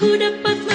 ku dapat